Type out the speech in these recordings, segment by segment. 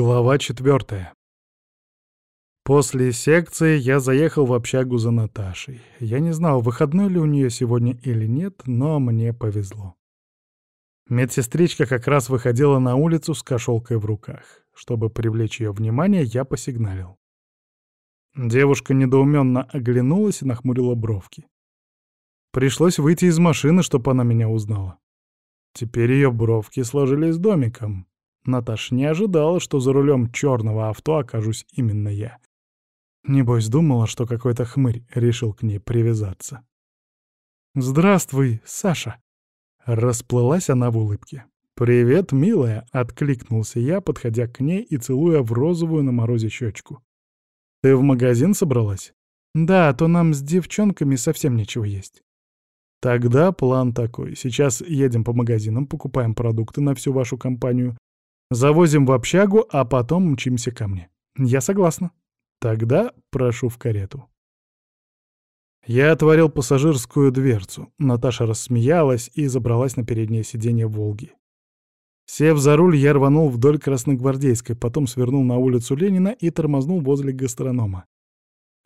Глава четвертая. После секции я заехал в общагу за Наташей. Я не знал, выходной ли у нее сегодня или нет, но мне повезло. Медсестричка как раз выходила на улицу с кошелкой в руках. Чтобы привлечь ее внимание, я посигналил. Девушка недоуменно оглянулась и нахмурила бровки. Пришлось выйти из машины, чтобы она меня узнала. Теперь ее бровки сложились домиком. Наташ не ожидала, что за рулем черного авто окажусь именно я. Небось, думала, что какой-то хмырь решил к ней привязаться. «Здравствуй, Саша!» Расплылась она в улыбке. «Привет, милая!» — откликнулся я, подходя к ней и целуя в розовую на морозе щечку. «Ты в магазин собралась?» «Да, а то нам с девчонками совсем нечего есть». «Тогда план такой. Сейчас едем по магазинам, покупаем продукты на всю вашу компанию, завозим в общагу, а потом мчимся ко мне. Я согласна. Тогда прошу в карету». Я отворил пассажирскую дверцу. Наташа рассмеялась и забралась на переднее сиденье «Волги». Сев за руль, я рванул вдоль Красногвардейской, потом свернул на улицу Ленина и тормознул возле гастронома.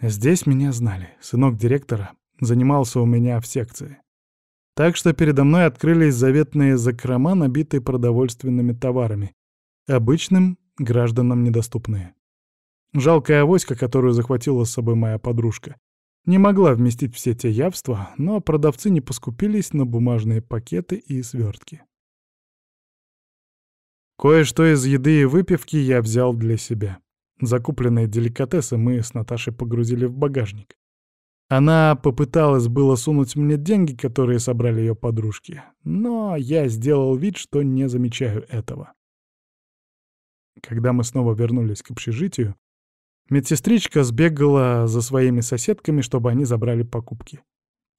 Здесь меня знали. Сынок директора занимался у меня в секции. Так что передо мной открылись заветные закрома, набитые продовольственными товарами. Обычным гражданам недоступные. Жалкая авоська, которую захватила с собой моя подружка, не могла вместить все те явства, но продавцы не поскупились на бумажные пакеты и свертки. Кое-что из еды и выпивки я взял для себя. Закупленные деликатесы мы с Наташей погрузили в багажник. Она попыталась было сунуть мне деньги, которые собрали ее подружки, но я сделал вид, что не замечаю этого. Когда мы снова вернулись к общежитию, Медсестричка сбегала за своими соседками, чтобы они забрали покупки.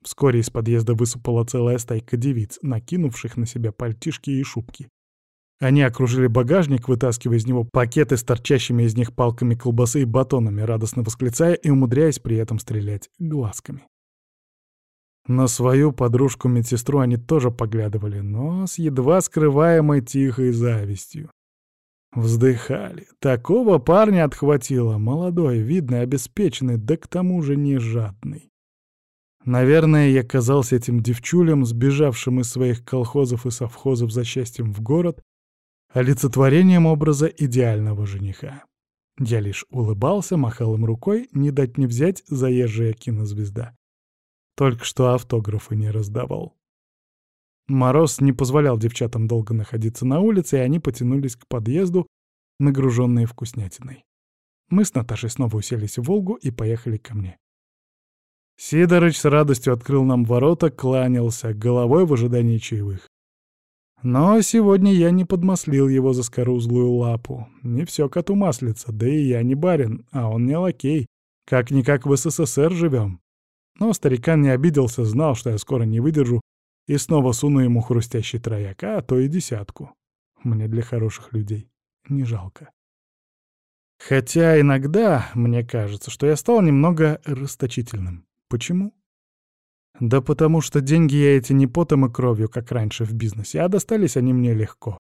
Вскоре из подъезда высыпала целая стайка девиц, накинувших на себя пальтишки и шубки. Они окружили багажник, вытаскивая из него пакеты с торчащими из них палками колбасы и батонами, радостно восклицая и умудряясь при этом стрелять глазками. На свою подружку-медсестру они тоже поглядывали, но с едва скрываемой тихой завистью. Вздыхали. Такого парня отхватило. Молодой, видный, обеспеченный, да к тому же не жадный. Наверное, я казался этим девчулем, сбежавшим из своих колхозов и совхозов за счастьем в город, олицетворением образа идеального жениха. Я лишь улыбался, махал им рукой, не дать не взять заезжая кинозвезда. Только что автографы не раздавал. Мороз не позволял девчатам долго находиться на улице, и они потянулись к подъезду, нагруженные вкуснятиной. Мы с Наташей снова уселись в «Волгу» и поехали ко мне. Сидорыч с радостью открыл нам ворота, кланялся, головой в ожидании чаевых. Но сегодня я не подмаслил его за скорузлую лапу. Не все коту маслица, да и я не барин, а он не лакей. Как-никак в СССР живем. Но старикан не обиделся, знал, что я скоро не выдержу, и снова суну ему хрустящий трояк, а то и десятку. Мне для хороших людей не жалко. Хотя иногда мне кажется, что я стал немного расточительным. Почему? Да потому что деньги я эти не потом и кровью, как раньше в бизнесе, а достались они мне легко.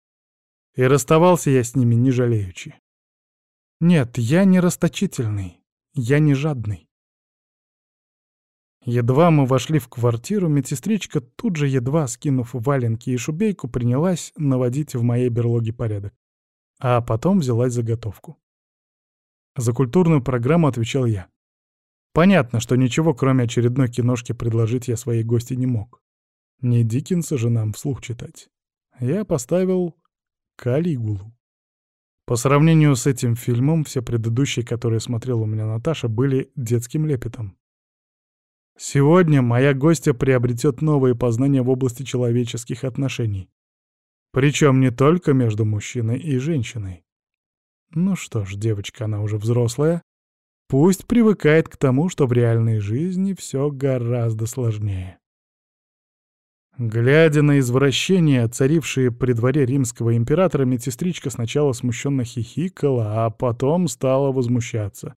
И расставался я с ними не жалеючи. Нет, я не расточительный, я не жадный. Едва мы вошли в квартиру, медсестричка тут же, едва скинув валенки и шубейку, принялась наводить в моей берлоге порядок. А потом взялась заготовку. За культурную программу отвечал я. Понятно, что ничего, кроме очередной киношки, предложить я своей гости не мог. Не Диккенса же нам вслух читать. Я поставил «Калигулу». По сравнению с этим фильмом, все предыдущие, которые смотрела у меня Наташа, были детским лепетом. Сегодня моя гостья приобретет новые познания в области человеческих отношений. Причем не только между мужчиной и женщиной. Ну что ж, девочка, она уже взрослая. Пусть привыкает к тому, что в реальной жизни все гораздо сложнее. Глядя на извращения, царившие при дворе римского императора, медсестричка сначала смущенно хихикала, а потом стала возмущаться.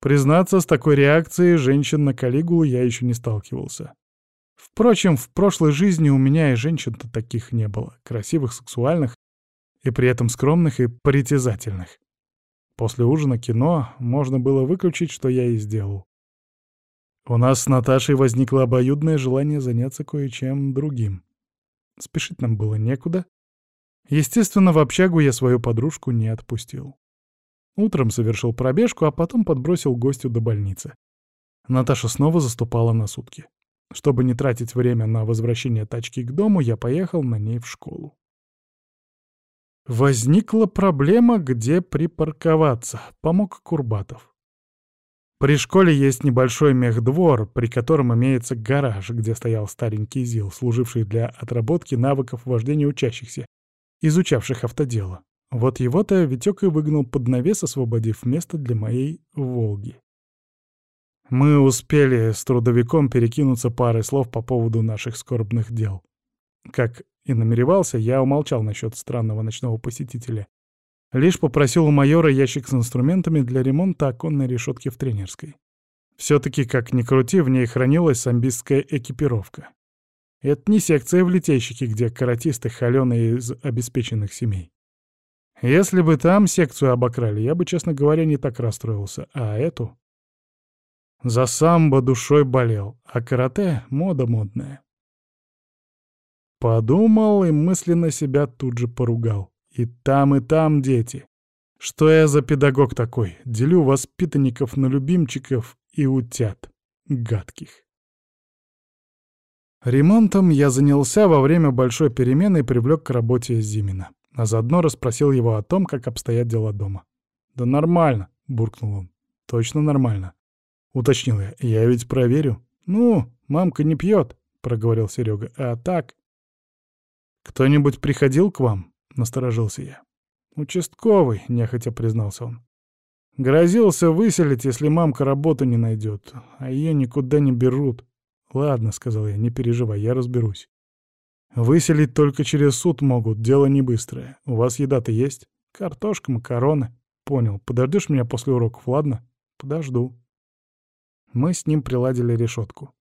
Признаться, с такой реакцией женщин на Калигулу я еще не сталкивался. Впрочем, в прошлой жизни у меня и женщин-то таких не было, красивых, сексуальных и при этом скромных и притязательных. После ужина кино можно было выключить, что я и сделал. У нас с Наташей возникло обоюдное желание заняться кое-чем другим. Спешить нам было некуда. Естественно, в общагу я свою подружку не отпустил. Утром совершил пробежку, а потом подбросил гостю до больницы. Наташа снова заступала на сутки. Чтобы не тратить время на возвращение тачки к дому, я поехал на ней в школу. Возникла проблема, где припарковаться. Помог Курбатов. При школе есть небольшой мехдвор, при котором имеется гараж, где стоял старенький ЗИЛ, служивший для отработки навыков вождения учащихся, изучавших автодело. Вот его-то Витёк и выгнал под навес, освободив место для моей «Волги». Мы успели с трудовиком перекинуться парой слов по поводу наших скорбных дел. Как и намеревался, я умолчал насчет странного ночного посетителя. Лишь попросил у майора ящик с инструментами для ремонта оконной решетки в тренерской. Все-таки, как ни крути, в ней хранилась самбистская экипировка. Это не секция в литейщике, где каратисты холеные из обеспеченных семей. Если бы там секцию обокрали, я бы, честно говоря, не так расстроился. А эту? За самбо душой болел, а карате — мода модная. Подумал и мысленно себя тут же поругал. И там, и там дети. Что я за педагог такой? Делю воспитанников на любимчиков и утят. Гадких. Ремонтом я занялся во время большой перемены и привлек к работе Зимина. А заодно расспросил его о том, как обстоят дела дома. «Да нормально», — буркнул он. «Точно нормально», — уточнил я. «Я ведь проверю». «Ну, мамка не пьет», — проговорил Серега. «А так...» «Кто-нибудь приходил к вам?» насторожился я. «Участковый», — нехотя признался он. «Грозился выселить, если мамка работу не найдет, а ее никуда не берут». «Ладно», — сказал я, — «не переживай, я разберусь». «Выселить только через суд могут, дело не быстрое. У вас еда-то есть? Картошка, макароны». «Понял. Подождешь меня после уроков, ладно?» «Подожду». Мы с ним приладили решетку.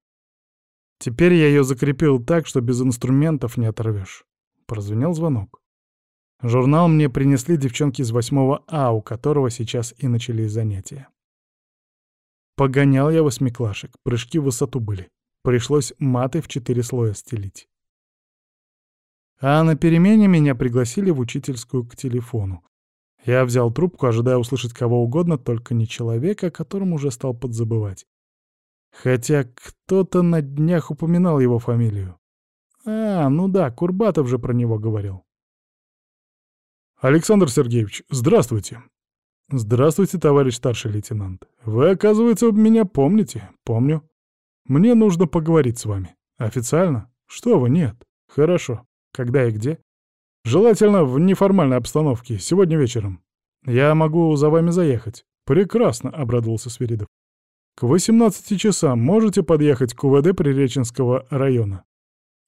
Теперь я ее закрепил так, что без инструментов не оторвешь. Прозвенел звонок. Журнал мне принесли девчонки из 8 А, у которого сейчас и начались занятия. Погонял я восьмиклашек, прыжки в высоту были. Пришлось маты в четыре слоя стелить. А на перемене меня пригласили в учительскую к телефону. Я взял трубку, ожидая услышать кого угодно, только не человека, о котором уже стал подзабывать. Хотя кто-то на днях упоминал его фамилию. А, ну да, Курбатов же про него говорил. «Александр Сергеевич, здравствуйте!» «Здравствуйте, товарищ старший лейтенант. Вы, оказывается, меня помните?» «Помню. Мне нужно поговорить с вами. Официально? Что вы, нет. Хорошо. Когда и где?» «Желательно в неформальной обстановке, сегодня вечером. Я могу за вами заехать». «Прекрасно», — обрадовался Свиридов. «К 18 часам можете подъехать к УВД Приреченского района?»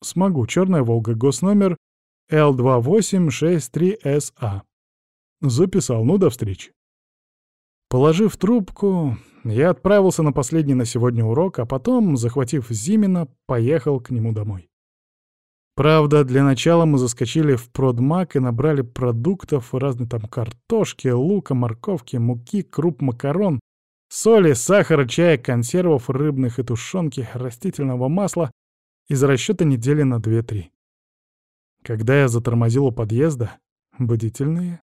«Смогу. Черная Волга. Госномер Л2863СА. Записал, ну до встречи. Положив трубку, я отправился на последний на сегодня урок, а потом, захватив Зимина, поехал к нему домой. Правда, для начала мы заскочили в продмаг и набрали продуктов, разной там картошки, лука, морковки, муки, круп макарон, соли, сахара, чая, консервов рыбных и тушенки, растительного масла из расчета недели на 2-3. Когда я затормозил у подъезда, бдительные,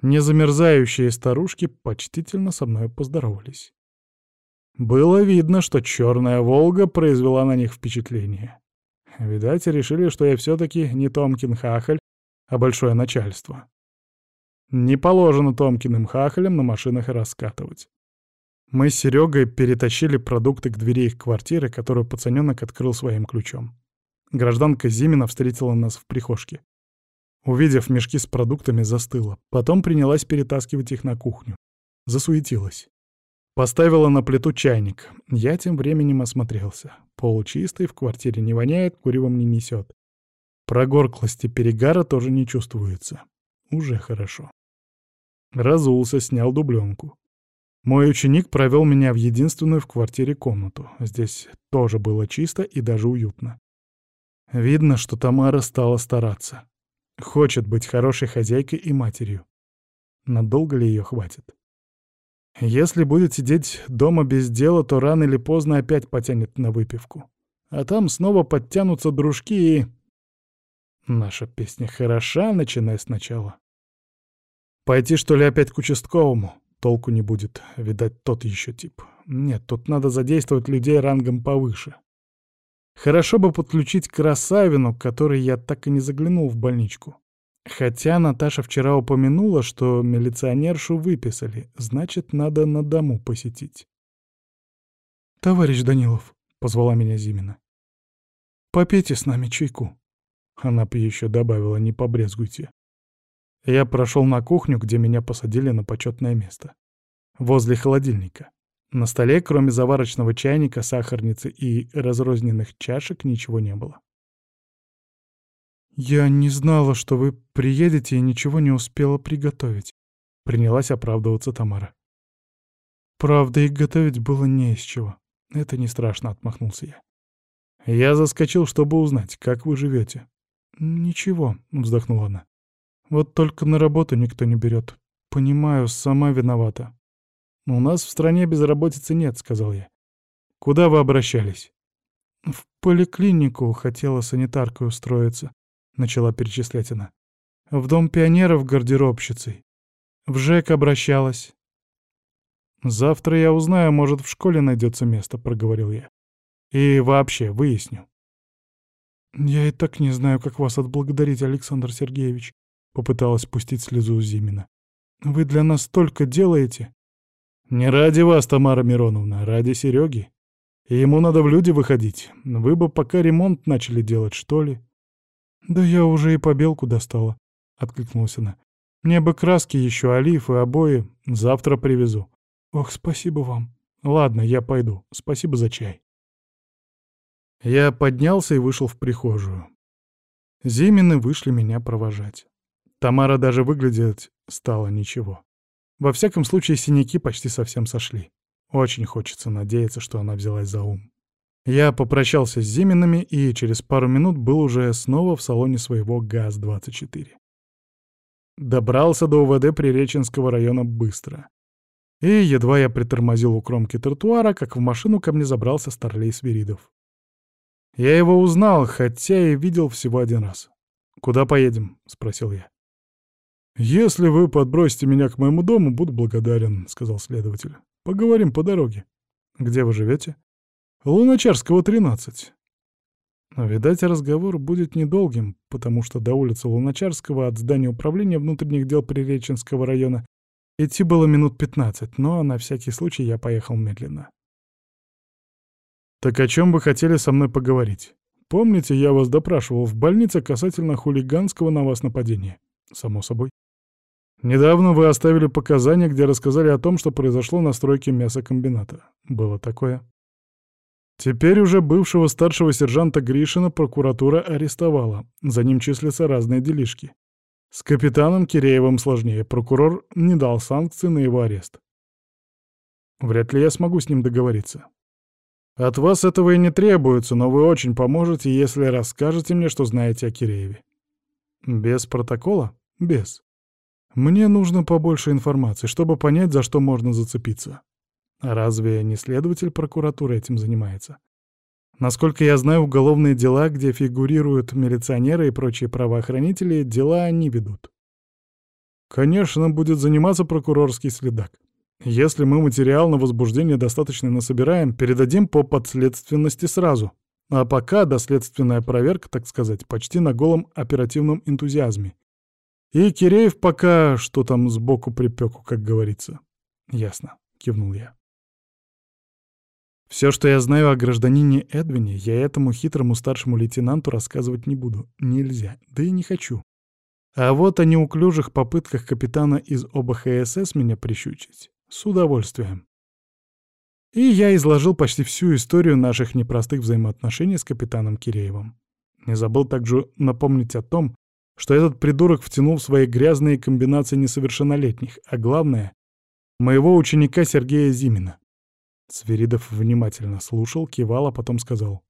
незамерзающие старушки почтительно со мной поздоровались. Было видно, что черная «Волга» произвела на них впечатление. Видать, решили, что я все-таки не Томкин хахаль, а большое начальство. Не положено Томкиным хахалям на машинах раскатывать. Мы с Серегой перетащили продукты к двери их квартиры, которую пацаненок открыл своим ключом. Гражданка Зимина встретила нас в прихожке. Увидев мешки с продуктами, застыла. Потом принялась перетаскивать их на кухню. Засуетилась. Поставила на плиту чайник. Я тем временем осмотрелся. Пол чистый, в квартире не воняет, куревом не несет. Прогорклости перегара тоже не чувствуется. Уже хорошо. Разулся, снял дубленку. Мой ученик провел меня в единственную в квартире комнату. Здесь тоже было чисто и даже уютно. Видно, что Тамара стала стараться. Хочет быть хорошей хозяйкой и матерью. Надолго ли ее хватит? Если будет сидеть дома без дела, то рано или поздно опять потянет на выпивку. А там снова подтянутся дружки и... Наша песня хороша, начиная сначала. Пойти, что ли, опять к участковому? Толку не будет, видать, тот еще тип. Нет, тут надо задействовать людей рангом повыше. Хорошо бы подключить Красавину, которой я так и не заглянул в больничку. Хотя Наташа вчера упомянула, что милиционершу выписали, значит, надо на дому посетить. «Товарищ Данилов», — позвала меня Зимина, — «попейте с нами чайку». Она бы еще добавила, не побрезгуйте. Я прошел на кухню, где меня посадили на почетное место. Возле холодильника. На столе, кроме заварочного чайника, сахарницы и разрозненных чашек, ничего не было. «Я не знала, что вы приедете и ничего не успела приготовить», — принялась оправдываться Тамара. «Правда, и готовить было не из чего. Это не страшно», — отмахнулся я. «Я заскочил, чтобы узнать, как вы живете. «Ничего», — вздохнула она. «Вот только на работу никто не берет. Понимаю, сама виновата». «У нас в стране безработицы нет», — сказал я. «Куда вы обращались?» «В поликлинику хотела санитаркой устроиться», — начала перечислять она. «В дом пионеров гардеробщицей. В ЖЭК обращалась». «Завтра я узнаю, может, в школе найдется место», — проговорил я. «И вообще, выясню». «Я и так не знаю, как вас отблагодарить, Александр Сергеевич», — попыталась пустить слезу Зимина. «Вы для нас столько делаете». «Не ради вас, Тамара Мироновна, а ради Сереги. Ему надо в люди выходить. Вы бы пока ремонт начали делать, что ли?» «Да я уже и побелку достала», — откликнулась она. «Мне бы краски еще, олив и обои. Завтра привезу». «Ох, спасибо вам». «Ладно, я пойду. Спасибо за чай». Я поднялся и вышел в прихожую. Зимины вышли меня провожать. Тамара даже выглядеть стала ничего. Во всяком случае, синяки почти совсем сошли. Очень хочется надеяться, что она взялась за ум. Я попрощался с Зиминами и через пару минут был уже снова в салоне своего ГАЗ-24. Добрался до УВД Приреченского района быстро. И едва я притормозил у кромки тротуара, как в машину ко мне забрался Старлей Свиридов. Я его узнал, хотя и видел всего один раз. «Куда поедем?» — спросил я. «Если вы подбросите меня к моему дому, буду благодарен», — сказал следователь. «Поговорим по дороге». «Где вы живете?» «Луначарского, 13». Видать, разговор будет недолгим, потому что до улицы Луначарского от здания управления внутренних дел Приреченского района идти было минут 15, но на всякий случай я поехал медленно. «Так о чем вы хотели со мной поговорить? Помните, я вас допрашивал в больнице касательно хулиганского на вас нападения?» «Само собой». «Недавно вы оставили показания, где рассказали о том, что произошло на стройке мясокомбината. Было такое?» Теперь уже бывшего старшего сержанта Гришина прокуратура арестовала. За ним числятся разные делишки. С капитаном Киреевым сложнее. Прокурор не дал санкции на его арест. Вряд ли я смогу с ним договориться. От вас этого и не требуется, но вы очень поможете, если расскажете мне, что знаете о Кирееве. Без протокола? Без. Мне нужно побольше информации, чтобы понять, за что можно зацепиться. А разве не следователь прокуратуры этим занимается? Насколько я знаю, уголовные дела, где фигурируют милиционеры и прочие правоохранители, дела они ведут. Конечно, будет заниматься прокурорский следак. Если мы материал на возбуждение достаточно насобираем, передадим по подследственности сразу. А пока доследственная проверка, так сказать, почти на голом оперативном энтузиазме. И Киреев пока что там сбоку припеку, как говорится. Ясно, кивнул я. Все, что я знаю о гражданине Эдвине, я этому хитрому старшему лейтенанту рассказывать не буду. Нельзя, да и не хочу. А вот о неуклюжих попытках капитана из ОБХСС меня прищучить. С удовольствием. И я изложил почти всю историю наших непростых взаимоотношений с капитаном Киреевым. Не забыл также напомнить о том, что этот придурок втянул в свои грязные комбинации несовершеннолетних, а главное — моего ученика Сергея Зимина. Сверидов внимательно слушал, кивал, а потом сказал.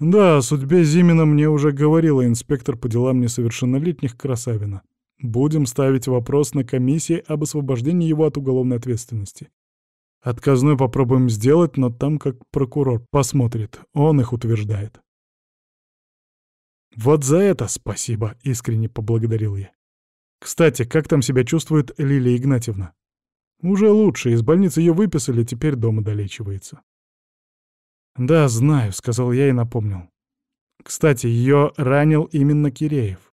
Да, о судьбе Зимина мне уже говорила инспектор по делам несовершеннолетних Красавина. Будем ставить вопрос на комиссии об освобождении его от уголовной ответственности. Отказной попробуем сделать, но там как прокурор посмотрит, он их утверждает. «Вот за это спасибо!» — искренне поблагодарил я. «Кстати, как там себя чувствует Лилия Игнатьевна?» «Уже лучше, из больницы ее выписали, теперь дома долечивается». «Да, знаю», — сказал я и напомнил. «Кстати, ее ранил именно Киреев».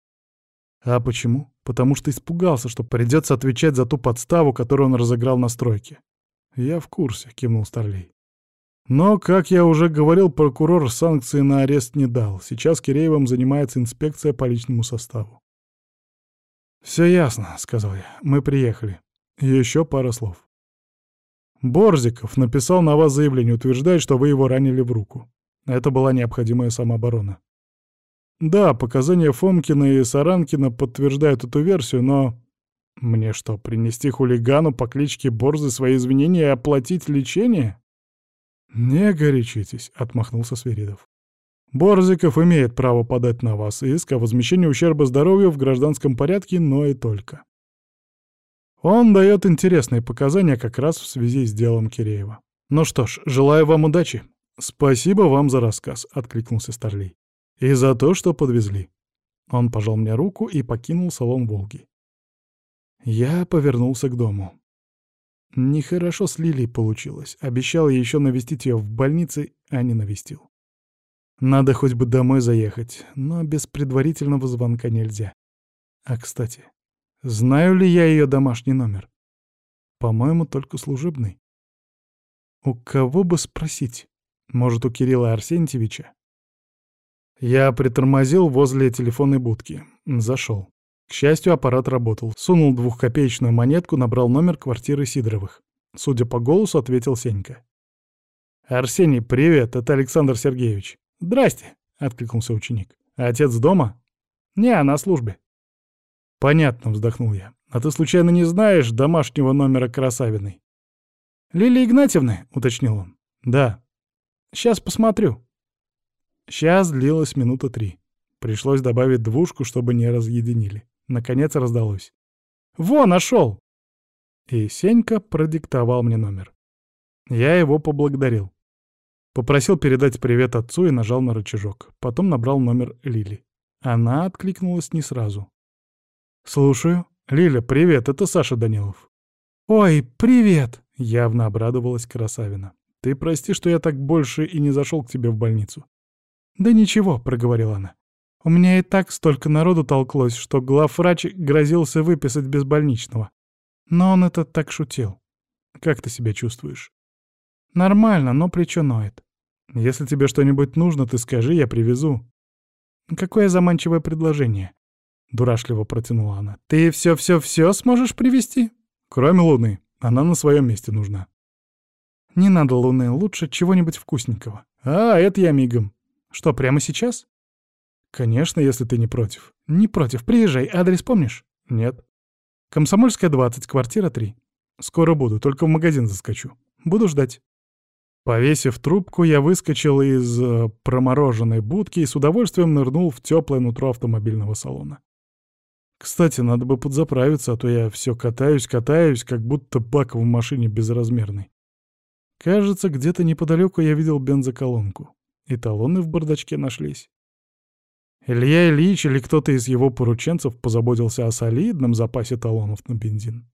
«А почему?» «Потому что испугался, что придется отвечать за ту подставу, которую он разыграл на стройке». «Я в курсе», — кивнул Старлей. Но, как я уже говорил, прокурор санкции на арест не дал. Сейчас Киреевым занимается инспекция по личному составу. «Все ясно», — сказал я. «Мы приехали. Еще пара слов». Борзиков написал на вас заявление, утверждает, что вы его ранили в руку. Это была необходимая самооборона. Да, показания Фомкина и Саранкина подтверждают эту версию, но... Мне что, принести хулигану по кличке Борзы свои извинения и оплатить лечение? «Не горячитесь», — отмахнулся Свиридов. «Борзиков имеет право подать на вас иск о возмещении ущерба здоровью в гражданском порядке, но и только. Он дает интересные показания как раз в связи с делом Киреева. Ну что ж, желаю вам удачи. Спасибо вам за рассказ, — откликнулся Старлей. И за то, что подвезли. Он пожал мне руку и покинул салон «Волги». Я повернулся к дому. Нехорошо с Лилией получилось. Обещал еще навестить ее в больнице, а не навестил. Надо хоть бы домой заехать, но без предварительного звонка нельзя. А, кстати, знаю ли я ее домашний номер? По-моему, только служебный. У кого бы спросить? Может, у Кирилла Арсентьевича? Я притормозил возле телефонной будки. Зашел. К счастью, аппарат работал. Сунул двухкопеечную монетку, набрал номер квартиры Сидоровых. Судя по голосу, ответил Сенька. «Арсений, привет, это Александр Сергеевич». «Здрасте», — откликнулся ученик. «А отец дома?» «Не, на службе». «Понятно», — вздохнул я. «А ты случайно не знаешь домашнего номера Красавиной?» «Лилии Игнатьевны?» — уточнил он. «Да». «Сейчас посмотрю». Сейчас длилась минута три. Пришлось добавить двушку, чтобы не разъединили. Наконец раздалось. «Во, нашел!» И Сенька продиктовал мне номер. Я его поблагодарил. Попросил передать привет отцу и нажал на рычажок. Потом набрал номер Лили. Она откликнулась не сразу. «Слушаю. Лиля, привет, это Саша Данилов». «Ой, привет!» — явно обрадовалась Красавина. «Ты прости, что я так больше и не зашел к тебе в больницу». «Да ничего», — проговорила она. У меня и так столько народу толклось, что главврач грозился выписать без больничного. Но он это так шутил. Как ты себя чувствуешь? Нормально, но плечо ноет. Если тебе что-нибудь нужно, ты скажи, я привезу. Какое заманчивое предложение. Дурашливо протянула она. Ты все-все-все сможешь привезти? Кроме Луны. Она на своем месте нужна. Не надо Луны, лучше чего-нибудь вкусненького. А, это я мигом. Что, прямо сейчас? «Конечно, если ты не против». «Не против. Приезжай. Адрес помнишь?» «Нет». «Комсомольская, 20, квартира 3. Скоро буду, только в магазин заскочу. Буду ждать». Повесив трубку, я выскочил из э, промороженной будки и с удовольствием нырнул в теплое нутро автомобильного салона. Кстати, надо бы подзаправиться, а то я все катаюсь, катаюсь, как будто бак в машине безразмерный. Кажется, где-то неподалеку я видел бензоколонку. И талоны в бардачке нашлись. Илья Ильич или кто-то из его порученцев позаботился о солидном запасе талонов на бензин.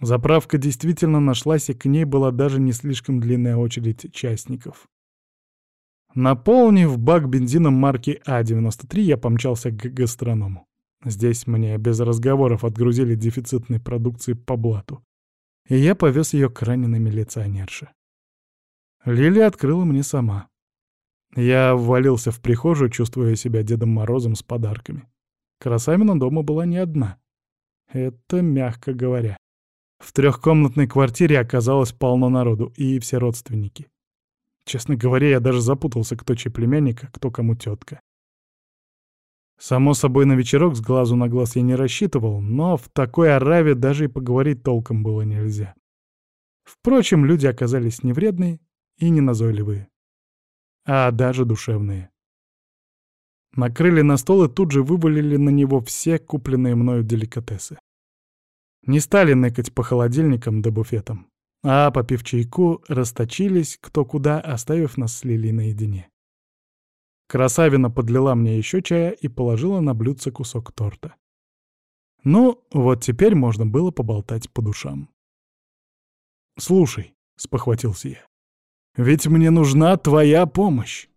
Заправка действительно нашлась, и к ней была даже не слишком длинная очередь частников. Наполнив бак бензином марки А-93, я помчался к гастроному. Здесь мне без разговоров отгрузили дефицитной продукции по блату. И я повез ее к раненой милиционерше. Лилия открыла мне сама. Я ввалился в прихожую, чувствуя себя Дедом Морозом с подарками. Красавина дома была не одна. Это мягко говоря. В трехкомнатной квартире оказалось полно народу, и все родственники. Честно говоря, я даже запутался, кто чей племянник, а кто кому тетка. Само собой, на вечерок с глазу на глаз я не рассчитывал, но в такой ораве даже и поговорить толком было нельзя. Впрочем, люди оказались невредные и неназойливые. а даже душевные. Накрыли на стол и тут же вывалили на него все купленные мною деликатесы. Не стали ныкать по холодильникам да буфетам, а, попив чайку, расточились кто куда, оставив нас с Лили наедине. Красавина подлила мне еще чая и положила на блюдце кусок торта. Ну, вот теперь можно было поболтать по душам. «Слушай», — спохватился я, — «ведь мне нужна твоя помощь».